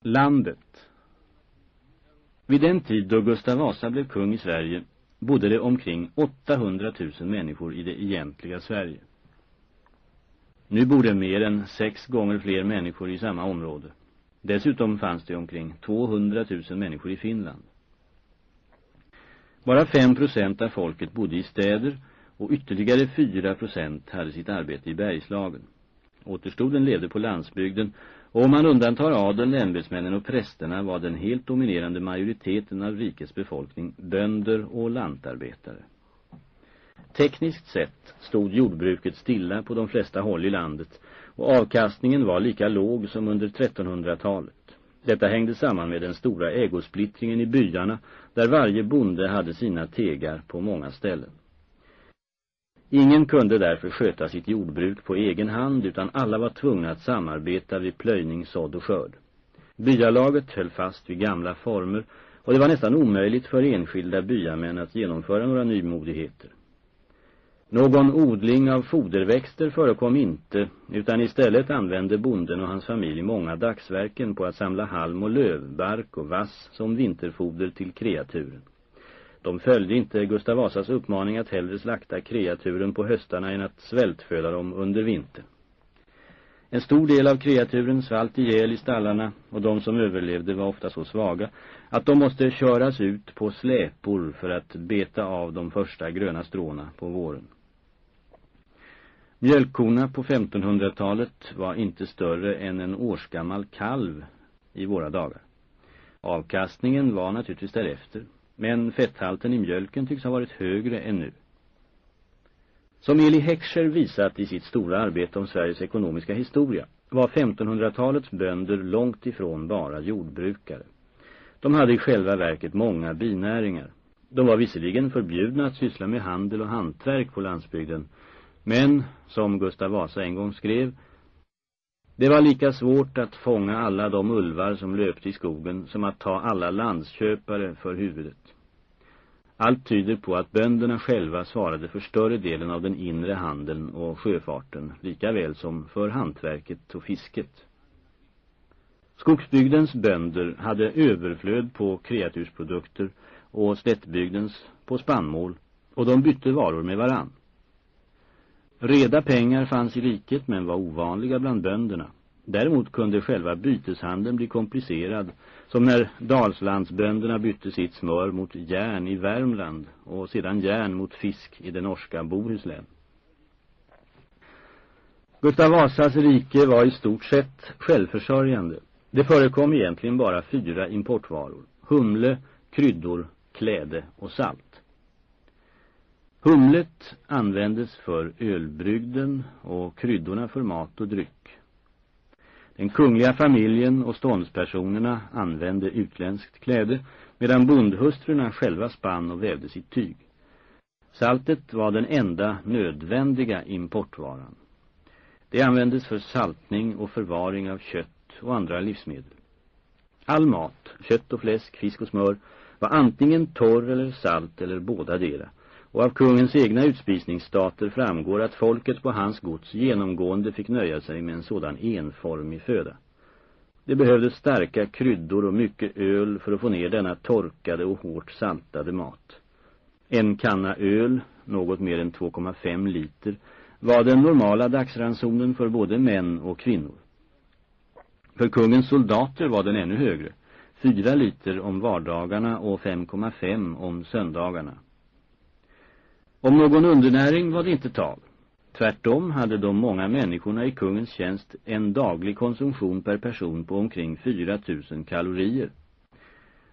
Landet Vid den tid då Gustav Vasa blev kung i Sverige bodde det omkring 800 000 människor i det egentliga Sverige. Nu bor det mer än sex gånger fler människor i samma område. Dessutom fanns det omkring 200 000 människor i Finland. Bara 5 procent av folket bodde i städer och ytterligare 4 procent hade sitt arbete i bergslagen. Återstoden levde på landsbygden och om man undantar adeln, ämbetsmännen och prästerna var den helt dominerande majoriteten av rikets befolkning bönder och lantarbetare. Tekniskt sett stod jordbruket stilla på de flesta håll i landet och avkastningen var lika låg som under 1300-talet. Detta hängde samman med den stora ägosplittringen i byarna där varje bonde hade sina tegar på många ställen. Ingen kunde därför sköta sitt jordbruk på egen hand utan alla var tvungna att samarbeta vid plöjning, sådd och skörd. Byalaget höll fast vid gamla former och det var nästan omöjligt för enskilda byamän att genomföra några nymodigheter. Någon odling av foderväxter förekom inte utan istället använde bonden och hans familj många dagsverken på att samla halm och löv, bark och vass som vinterfoder till kreaturen. De följde inte Gustav Vasas uppmaning att hellre slakta kreaturen på höstarna än att svältföda dem under vintern. En stor del av kreaturen svalt ihjäl i stallarna och de som överlevde var ofta så svaga att de måste köras ut på släpor för att beta av de första gröna stråna på våren. Mjölkkorna på 1500-talet var inte större än en årsgammal kalv i våra dagar. Avkastningen var naturligtvis därefter men fetthalten i mjölken tycks ha varit högre än nu. Som Eli Heckscher visat i sitt stora arbete om Sveriges ekonomiska historia var 1500-talets bönder långt ifrån bara jordbrukare. De hade i själva verket många binäringar. De var visserligen förbjudna att syssla med handel och hantverk på landsbygden, men, som Gustav Vasa en gång skrev, det var lika svårt att fånga alla de ulvar som löpte i skogen som att ta alla landsköpare för huvudet. Allt tyder på att bönderna själva svarade för större delen av den inre handeln och sjöfarten, lika väl som för hantverket och fisket. Skogsbygdens bönder hade överflöd på kreatursprodukter och slättbygdens på spannmål och de bytte varor med varann. Reda pengar fanns i riket men var ovanliga bland bönderna. Däremot kunde själva byteshandeln bli komplicerad, som när Dalslandsbönderna bytte sitt smör mot järn i Värmland och sedan järn mot fisk i det norska Bohuslän. Gustav Vasas rike var i stort sett självförsörjande. Det förekom egentligen bara fyra importvaror. Humle, kryddor, kläde och salt. Humlet användes för ölbrygden och kryddorna för mat och dryck. Den kungliga familjen och ståndspersonerna använde utländskt kläde medan bondhustrurna själva spann och vävde sitt tyg. Saltet var den enda nödvändiga importvaran. Det användes för saltning och förvaring av kött och andra livsmedel. All mat, kött och fläsk, fisk och smör var antingen torr eller salt eller båda delar och av kungens egna utspisningsstater framgår att folket på hans gods genomgående fick nöja sig med en sådan enformig föda. Det behövdes starka kryddor och mycket öl för att få ner denna torkade och hårt saltade mat. En kanna öl, något mer än 2,5 liter, var den normala dagsransonen för både män och kvinnor. För kungens soldater var den ännu högre, 4 liter om vardagarna och 5,5 om söndagarna. Om någon undernäring var det inte tal. Tvärtom hade de många människorna i kungens tjänst en daglig konsumtion per person på omkring 4 000 kalorier.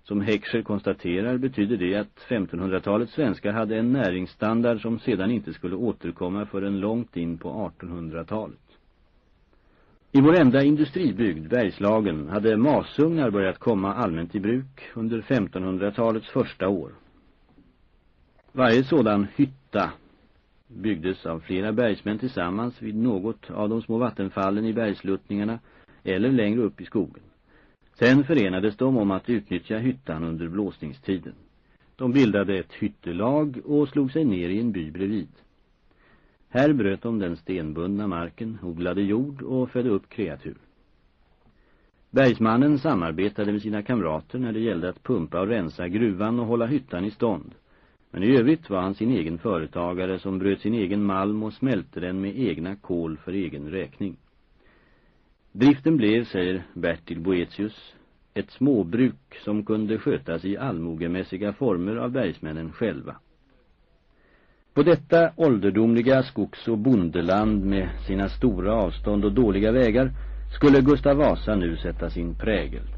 Som Heckscher konstaterar betyder det att 1500-talets svenskar hade en näringsstandard som sedan inte skulle återkomma förrän långt in på 1800-talet. I vår enda industribygd, Bergslagen, hade masugnar börjat komma allmänt i bruk under 1500-talets första år. Varje sådan hytta byggdes av flera bergsmän tillsammans vid något av de små vattenfallen i bergsluttningarna eller längre upp i skogen. Sen förenades de om att utnyttja hyttan under blåsningstiden. De bildade ett hyttelag och slog sig ner i en by bredvid. Här bröt de den stenbundna marken, odlade jord och födde upp kreatur. Bergsmannen samarbetade med sina kamrater när det gällde att pumpa och rensa gruvan och hålla hyttan i stånd. Men i övrigt var han sin egen företagare som bröt sin egen malm och smälte den med egna kol för egen räkning. Driften blev, säger Bertil Boetius, ett småbruk som kunde skötas i allmogemässiga former av bergsmännen själva. På detta ålderdomliga skogs- och bondeland med sina stora avstånd och dåliga vägar skulle Gustav Vasa nu sätta sin prägel.